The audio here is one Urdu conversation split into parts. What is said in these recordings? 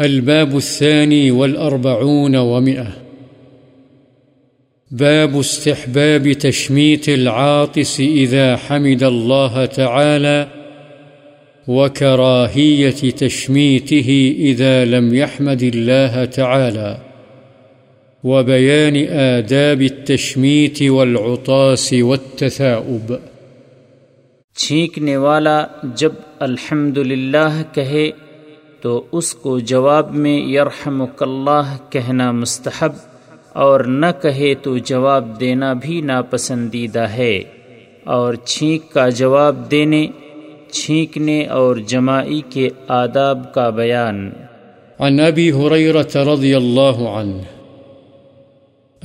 الباب الثاني والأربعون ومئة. باب استحباب تشميت العاطس إذا حمد الله تعالى وكراهية تشميته إذا لم يحمد الله تعالى وبيان آداب التشميت والعطاس والتثاؤب. چھینکنے والا جب الحمد للہ کہے تو اس کو جواب میں یرحمک اللہ کہنا مستحب اور نہ کہے تو جواب دینا بھی ناپسندیدہ ہے اور چھینک کا جواب دینے، چھینکنے اور جماعی کے آداب کا بیان۔ عن أبي هريرة رضي الله عنه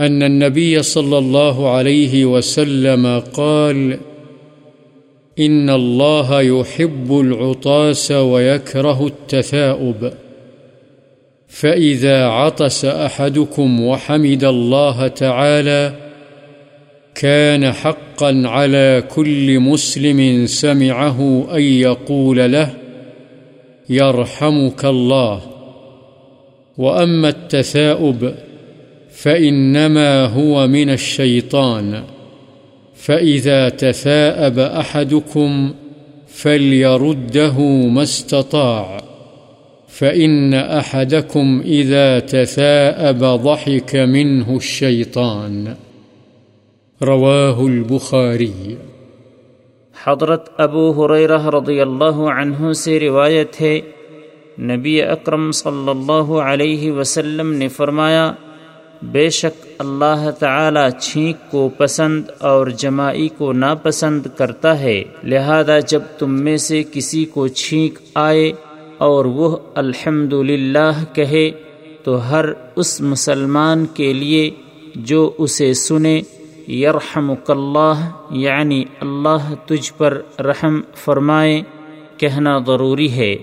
أن النبي صلى الله عليه وسلم قال إن الله يحب العطاس ويكره التثاؤب. فإذا عطس أحدكم وحمد الله تعالى، كان حقا على كل مسلم سمعه أن يقول له، يرحمك الله. وأما التثاؤب، فإنما هو من الشيطان. فإذا تثاءب أحدكم فليرده ما استطاع فإن أحدكم إذا تثاءب ضحك منه الشيطان رواه البخاري حضرت ابو حریرہ رضی اللہ عنہ سے روایت ہے، نبی اکرم صلی اللہ علیہ وسلم نے فرمایا بے شک اللہ تعالی چھینک کو پسند اور جماعی کو ناپسند کرتا ہے، لہذا جب تم میں سے کسی کو چھینک آئے اور وہ الحمد کہے، تو ہر اس مسلمان کے لیے جو اسے سنے یرحمک اللہ یعنی اللہ تجھ پر رحم فرمائے، کہنا ضروری ہے۔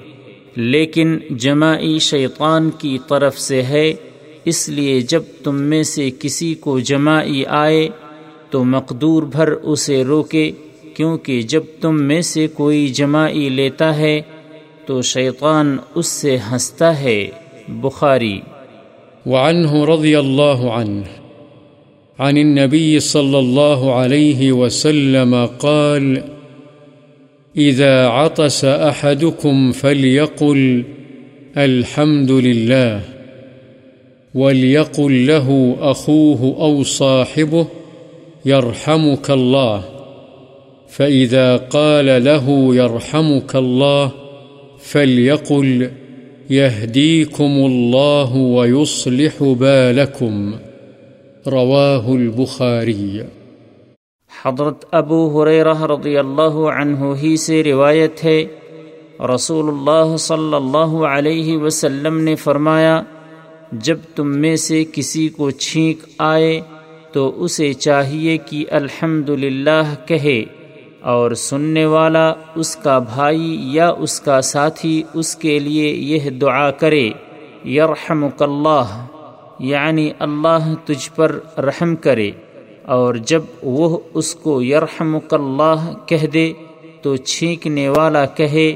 لیکن جماعی شیطان کی طرف سے ہے اس لیے جب تم میں سے کسی کو جماعی آئے تو مقدور بھر اسے روکے، کیونکہ جب تم میں سے کوئی جماعی لیتا ہے تو شیطان اس سے ہنستا ہے۔ بخاری۔ وعنه رضي الله عنه عن النبي صلى الله عليه وسلم قال إذا عطس أحدكم فليقل الحمد لله وليقل له أخوه أو صاحبه يرحمك الله. فإذا قال له يرحمك الله فليقل يهديكم الله ويصلح بالكم. رواه البخاري. حضرت ابو حریرہ رضی اللہ عنہ ہی سے روایت ہے، رسول اللہ صلی اللہ علیہ وسلم نے فرمایا جب تم میں سے کسی کو چھینک آئے تو اسے چاہیے کہ الحمد کہے اور سننے والا اس کا بھائی یا اس کا ساتھی اس کے لیے یہ دعا کرے یرحمک اللہ یعنی اللہ تجھ پر رحم کرے، اور جب وہ اس کو یرحمک اللہ کہہ دے تو چھینکنے والا کہے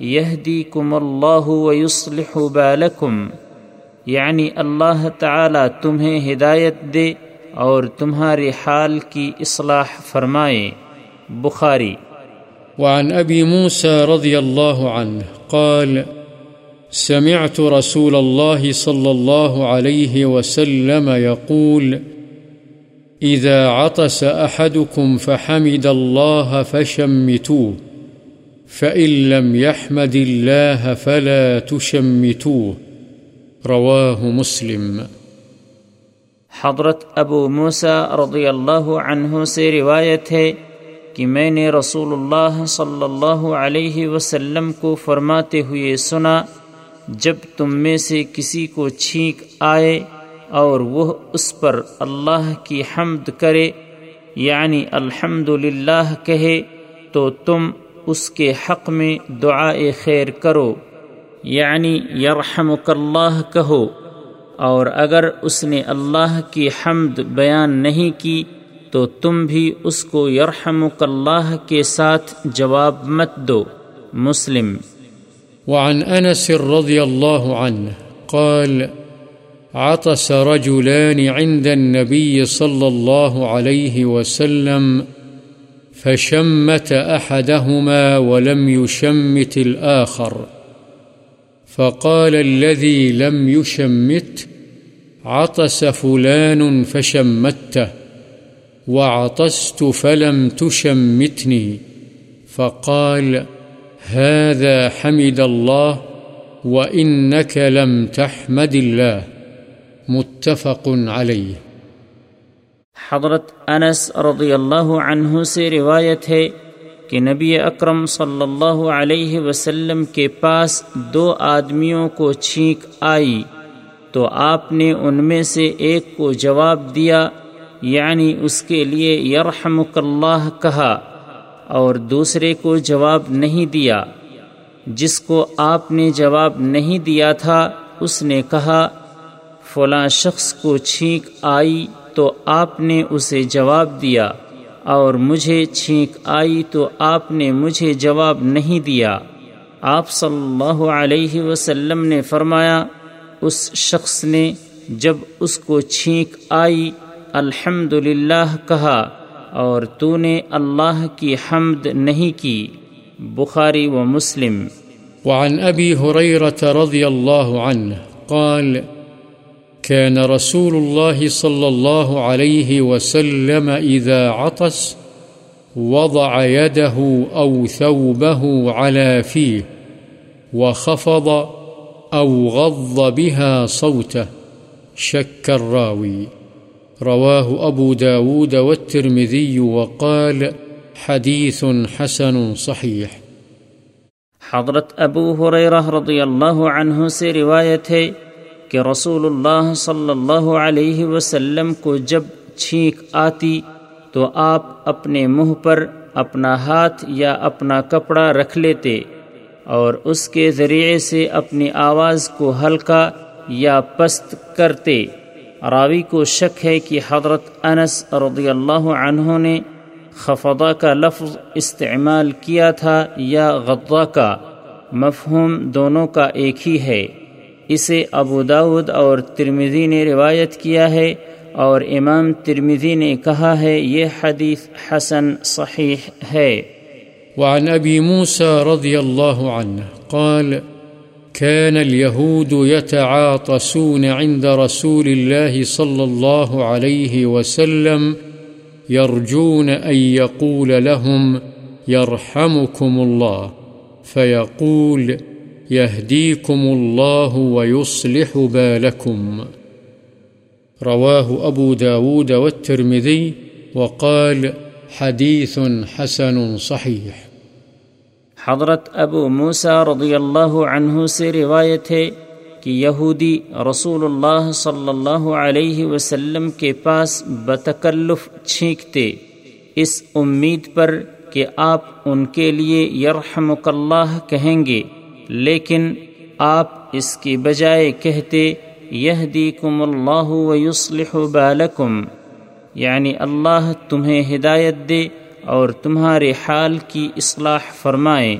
یہ دی کم اللہ ویسلح بالکم۔ یعنی اللہ تعالی تمہیں ہدایت دے اور تمہارے حال کی اصلاح فرمائے۔ بخاری۔ وعن أبي موسى رضي الله عنه قال، سمعت رسول الله صلى الله عليه وسلم يقول إذا عطس أحدكم فحمد الله فشمتوه، فإن لم يحمد الله فلا تشمتوه. رواه مسلم. حضرت ابو موسا رضی اللہ عنہ سے روایت ہے کہ میں نے رسول اللہ صلی اللہ علیہ وسلم کو فرماتے ہوئے سنا، جب تم میں سے کسی کو چھینک آئے اور وہ اس پر اللہ کی حمد کرے یعنی الحمد کہے، تو تم اس کے حق میں دعائے خیر کرو۔ یعنی یرحمک اللہ کہو، اور اگر اس نے اللہ کی حمد بیان نہیں کی، تو تم بھی اس کو یرحمک اللہ کے ساتھ جواب مت دو۔ مسلم۔ وعن انس رضی اللہ عنہ قال، عطس رجلان عند النبي صلى الله عليه وسلم فشمت أحدهما ولم يشمت الآخر فقال الذي لم يشمت، عطس فلان فشمته، وعطست فلم تشمتني. فقال، هذا حمد الله وإنك لم تحمد الله. متفق عليه. حضرت انس رضی اللہ عنہ سے روایت ہے کہ نبی اکرم صلی اللہ علیہ وسلم کے پاس دو آدمیوں کو چھینک آئی تو آپ نے ان میں سے ایک کو جواب دیا یعنی اس کے لیے یرحمک اللہ کہا، اور دوسرے کو جواب نہیں دیا۔ جس کو آپ نے جواب نہیں دیا تھا، اس نے کہا، فلاں شخص کو چھینک آئی تو آپ نے اسے جواب دیا۔ اور مجھے چھینک آئی تو آپ نے مجھے جواب نہیں دیا۔ آپ صلی اللہ علیہ وسلم نے فرمایا، اس شخص نے جب اس کو چھینک آئی الحمد کہا، اور تو نے اللہ کی حمد نہیں کی۔ بخاری و مسلم۔ وعن أبي هريرة رضي الله عنه قال كان رسول الله صلى الله عليه وسلم إذا عطس وضع يده أو ثوبه على فيه وخفض أو غض بها صوته، شك الراوي. رواه أبو داود والترمذي وقال حديث حسن صحيح. حضرت ابو حریرہ رضی اللہ عنہ سے روایت ہے کہ رسول اللہ صلی اللہ علیہ وسلم کو جب چھینک آتی تو آپ اپنے منہ پر اپنا ہاتھ یا اپنا کپڑا رکھ لیتے اور اس کے ذریعے سے اپنی آواز کو ہلکا یا پست کرتے۔ راوی کو شک ہے کہ حضرت انس رضی اللہ عنہ نے خفضہ کا لفظ استعمال کیا تھا یا غضہ کا۔ مفہوم دونوں کا ایک ہی ہے۔ اسے ابو داود اور ترمزی نے روایت کیا ہے اور امام ترمزی نے کہا ہے یہ حدیث حسن صحیح ہے۔ وعن ابی موسى رضی اللہ عنہ قال كان اليهود يتعاطسون عند رسول الله صلى الله عليه وسلم يرجون أن يقول لهم يرحمكم الله فيقول يهديكم الله ويصلح بالكم. رواه أبو داود والترمذي وقال حديث حسن صحيح. حضرت ابو موسیٰ رضی اللہ عنہ سے روایت ہے کہ یہودی رسول اللہ صلی اللہ علیہ وسلم کے پاس بتکلف چھینکتے، اس امید پر کہ آپ ان کے لیے یرحمک اللہ کہیں گے۔ لیکن آپ اس کی بجائے کہتے یہ کم اللہ ویصلح بالکم یعنی اللہ تمہیں ہدایت دے اور تمہارے حال کی اصلاح فرمائے۔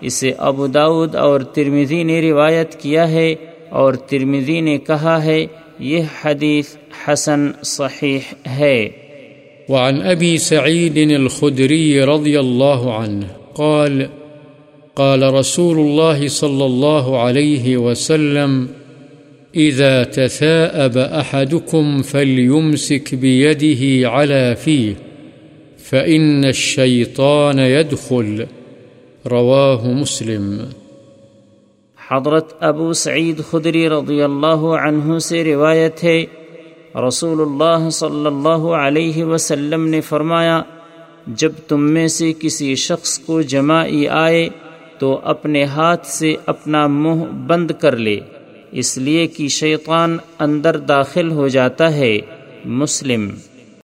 اسے ابو داود اور ترمیزی نے روایت کیا ہے اور ترمزی نے کہا ہے، یہ حدیث حسن صحیح ہے۔ وعن أبي سعيد الخدري رضي الله عنه قال قال رسول الله صلى الله عليه وسلم، إذا تثاءب أحدكم فليمسك بيده على فيه، فإن الشيطان يدخل. رواه مسلم. حضرت ابو سعید خدری رضی اللہ عنہ سے روایت ہے، رسول اللہ صلی اللہ علیہ وسلم نے فرمایا، جب تم میں سے کسی شخص کو جمائی آئے تو اپنے ہاتھ سے اپنا منہ بند کر لے۔ اس لیے کہ شیطان اندر داخل ہو جاتا ہے، مسلم۔